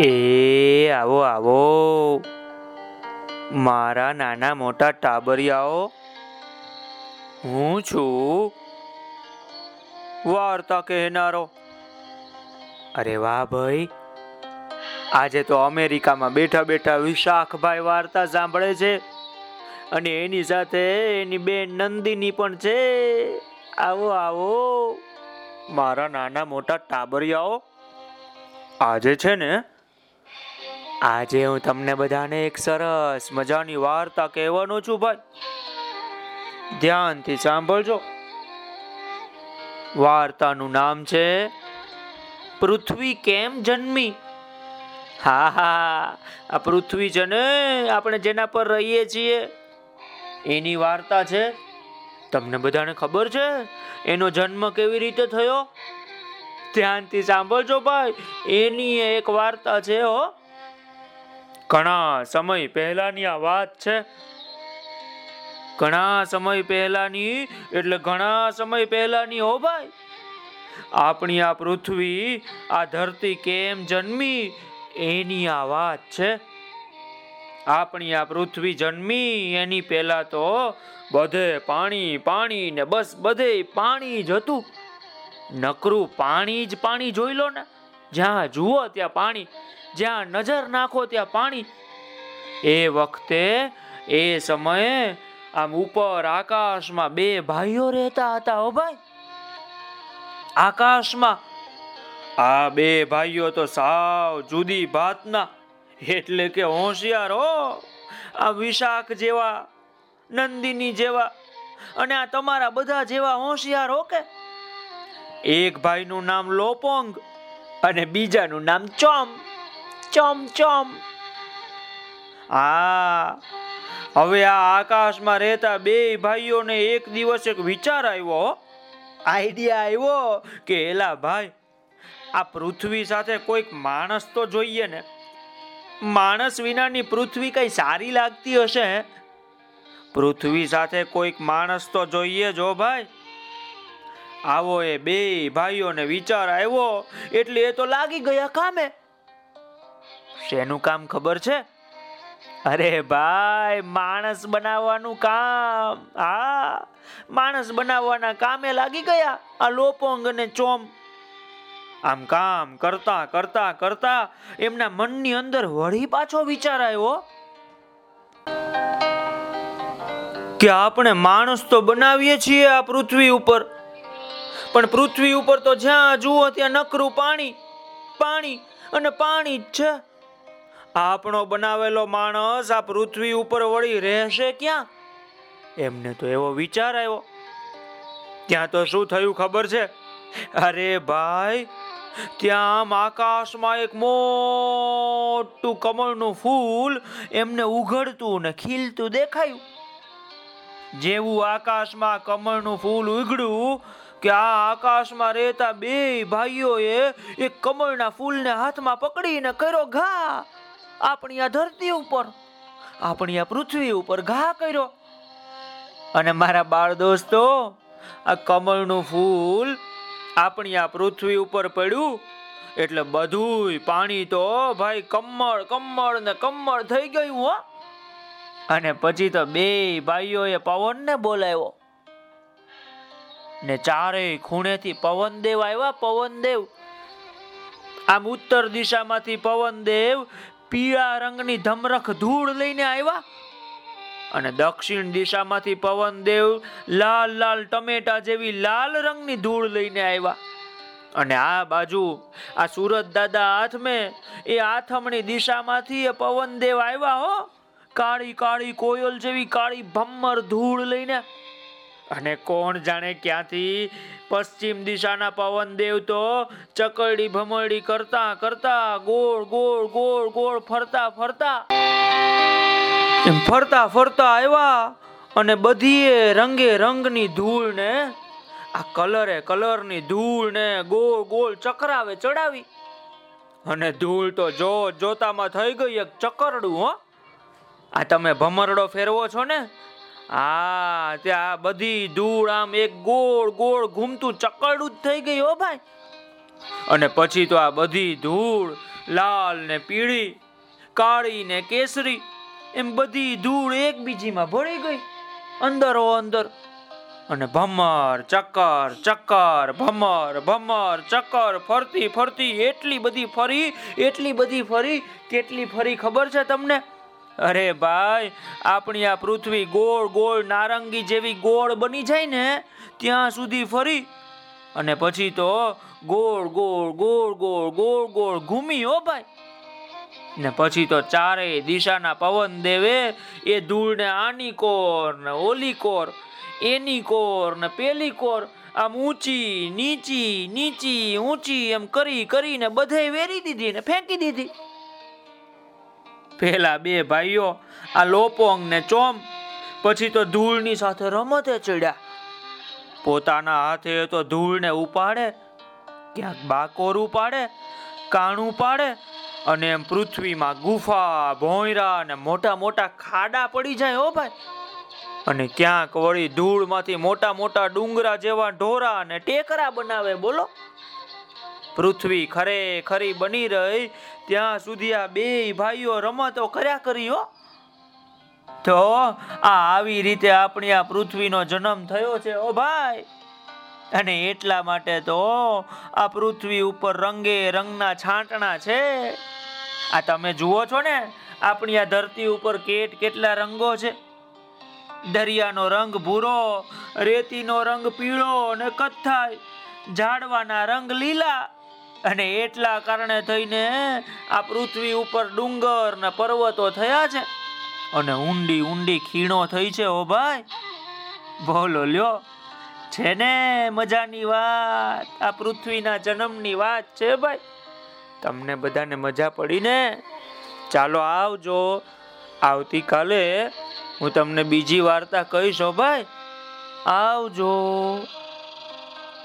એ, આવો આવો. મારા નાના મોટા ટાબરિયાઓ, હું છું. વાર્તા કહેનારો. અરે વાહ ભાઈ. આજે તો અમેરિકામાં બેઠા બેઠા વિશાખભાઈ વાર્તા સાંભળે છે. અને એની સાથે એની બેન નંદિની પણ છે. આવો આવો. મારા નાના મોટા ટાબરિયાઓ, આજે છે ને આજે હું તમને બધાને એક સરસ મજાની વાર્તા કહેવાનો છું ભાઈ. ધ્યાનથી સાંભળજો. વાર્તાનું નામ છે, પૃથ્વી કેમ જન્મી? હા હા, આ પૃથ્વી છે ને આપણે જેના પર રહીએ છીએ. એની વાર્તા છે, તમને બધાને ખબર છે? એનો જન્મ કેવી રીતે થયો? ધ્યાનથી સાંભળજો ભાઈ. એની એક વાર્તા છે, હો. ઘણા સમય પહેલાની આ વાત છે. ઘણા સમય પહેલાની, એટલે ઘણા સમય પહેલાની હો ભાઈ. આપણી આ પૃથ્વી, આ ધરતી કેમ જન્મી, એની આ વાત છે. આપણી આ પૃથ્વી જન્મી, એની પહેલા તો બધે પાણી પાણી ને બસ બધે પાણી જ હતું. નકરું પાણી જ પાણી જોઈ લો ને. જ્યાં જુઓ ત્યાં પાણી. જ્યાં નજર નાખો ત્યાં પાણી. એ વખતે, એ સમયે આમ ઉપર આકાશમાં બે ભાઈઓ રહેતા હતા, હો ભાઈ. આકાશમાં આ બે ભાઈઓ તો સાવ જુદી ભાતના, એટલે કે હોશિયાર, હો. આ વિશાખ જેવા, નંદિની જેવા અને આ તમારા બધા જેવા હોશિયાર, હો કે. એક ભાઈનું નામ લોપોંગ અને બીજાનું નામ ચોમ. ચોમ ચોમ. આ હવે આ આકાશમાં રહેતા બે ભાઈઓને એક દિવસ એક વિચાર આવ્યો આઈડિયા આવ્યો કે, એલા ભાઈ, આ પૃથ્વી સાથે કોઈક માણસ તો જોઈએ ને. માણસ વિનાની પૃથ્વી કઈ સારી લાગતી હશે પૃથ્વી સાથે કોઈક માણસ તો જોઈએ જો ભાઈ. આવો એ બે ભાઈઓને વિચાર આવ્યો, એટલે એ તો લાગી ગયા કામે. શેનું કામ ખબર છે? અરે ભાઈ, માણસ બનાવવાનું કામ. હા, માણસ બનાવવાના કામે લાગી ગયા. આ લોપોંગ અને ચોમ. આમ કામ કરતા કરતા કરતા એમના મનની અંદર વળી પાછો વિચાર આવ્યો કે આપણે માણસ તો બનાવીએ છીએ આ પૃથ્વી ઉપર. પણ પૃથ્વી ઉપર તો જ્યાં જુઓ ત્યાં નકરું પાણી પાણી અને પાણી જ છે. આપણો બનાવેલો માણસ આ પૃથ્વી ઉપર વળી રહેશે ક્યાં? એમને તો એવો વિચાર આવ્યો. ત્યાં તો શું થયું ખબર છે? અરે ભાઈ, ત્યાં આકાશમાં એક મોટું કમળનું ફૂલ એમને ઉઘડતું ને ખીલતું દેખાયું. જેવું આકાશમાં કમળનું ફૂલ ઉઘડ્યું કે આ આકાશમાં રહેતા બે ભાઈઓએ એક કમળના ફૂલને હાથમાં પકડીને કર્યો ઘા. આપણી આ ધરતી ઉપર, આપણી આ પૃથ્વી ઉપર ઘા કર્યો. અને મારા બાળ દોસ્તો, આ કમળનું ફૂલ આપણી આ પૃથ્વી ઉપર પડ્યું. એટલે બધુંય પાણી તો, ભાઈ, કમળ કમળ ને કમળ થઈ ગયું, હો. અને પછી તો બે ભાઈઓએ પવનને બોલાવ્યો. ને ચારેય ખૂણેથી પવનદેવ આવ્યા. પવનદેવ આમ ઉત્તર દિશામાંથી પવનદેવ પીળા રંગની ધમરખ ધૂળ લઈને આવ્યા અને દક્ષિણ દિશામાંથી પવનદેવ લાલ લાલ ટમેટા જેવી લાલ રંગની ધૂળ લઈને આવ્યા. અને આ બાજુ આ સુરત દાદા હાથમે એ આથમણી દિશામાંથી એ પવનદેવ આવ્યા હો. કાળી કાળી કોયલ જેવી કાળી ભમ્મર ધૂળ લઈને અને કોણ જાણે ક્યાંથી? પશ્ચિમ દિશાના પવનદેવ તો ચકરડી ભમરડી કરતા કરતા ગોળ ગોળ ગોળ ગોળ ફરતા ફરતા. ફરતા ફરતા આવ્યા અને બધીએ રંગે રંગની ધૂળ ને આ કલરે કલરની ધૂળ ને ગોળ ગોળ ચકરાવે ચડાવી. અને ધૂળ તો જો જોતામાં થઈ ગઈ એક ચકરડું, હો. આ તમે ભમરડો ફેરવો છો ને આ ત્યાં બધી ધૂળ આમ એક ગોળ ગોળ ઘૂમતું ચકરડું જ થઈ ગઈ હો ભાઈ. અને પછી તો આ બધી ધૂળ લાલ ને પીળી, કાળી ને કેસરી, એમ બધી ધૂળ એકબીજીમાં ભળી ગઈ. અંદરો અંદર. અને ભમર, ચક્કર ચક્કર, ભમર ભમર, ચક્કર, ફરતી ફરતી, એટલી બધી ફરી, એટલી બધી ફરી, કેટલી ફરી ખબર છે તમને? અરે ભાઈ, આપણી આ પૃથ્વી ગોળ ગોળ નારંગી જેવી ગોળ બની જાય ને, ત્યાં સુધી ફરી. અને પછી તો ગોળ ગોળ ગોળ ગોળ ગોળ ગોળ ઘૂમી હો ભાઈ. ને પછી તો ચારેય દિશાના પવન દેવે, એ ધૂળને આની કોર ને ઓલી કોર, એની કોર ને પેલી કોર, આમ ઊંચી, નીચી નીચી, ઊંચી એમ કરી કરીને બધે વેરી દીધી ને ફેંકી દીધી. પેલા બે ભાઈઓ આ લોપોંગ ને ચોમ, પછી તો ધૂળની સાથે રમતે ચડ્યા. પોતાના હાથે તો ધૂળને ઉપાડે, ક્યાંક બાકોર ઉપાડે, કાણું પાડે અને એમ પૃથ્વીમાં ગુફા, ભોંયરા અને મોટા મોટા ખાડા પડી જાય હો ભાઈ. અને ક્યાંક વળી ધૂળમાંથી મોટા મોટા ડુંગરા જેવા ઢોરા અને ટેકરા બનાવે, બોલો. પૃથ્વી ખરે ખરી બની રહી ત્યાં સુધી આ બે ભાઈઓ રમતો કર્યા કરી હો. તો આ આવી રીતે આપણી આ પૃથ્વીનો જન્મ થયો છે, ઓ ભાઈ. અને એટલા માટે તો આ પૃથ્વી ઉપર રંગે રંગના છાંટણા છે. આ તમે જુઓ છો ને, આપણી આ ધરતી ઉપર કેટ કેટલા રંગો છે. દરિયાનો રંગ ભૂરો, રેતીનો રંગ પીળો અને કથ્થાઈ, ઝાડવાના રંગ લીલા. અને એટલા કારણે થઈને આ પૃથ્વી ઉપર ડુંગર ને પર્વતો થયા છે. અને ઊંડી ઊંડી ખીણો થઈ છે, ઓ ભાઈ. બોલો લ્યો છે ને મજાની વાત, આ પૃથ્વીના જન્મની વાત છે, ભાઈ. તમને બધાને મજા પડી ને ચાલો આવજો. આવતીકાલે હું તમને બીજી વાર્તા કહીશ ભાઈ. આવજો.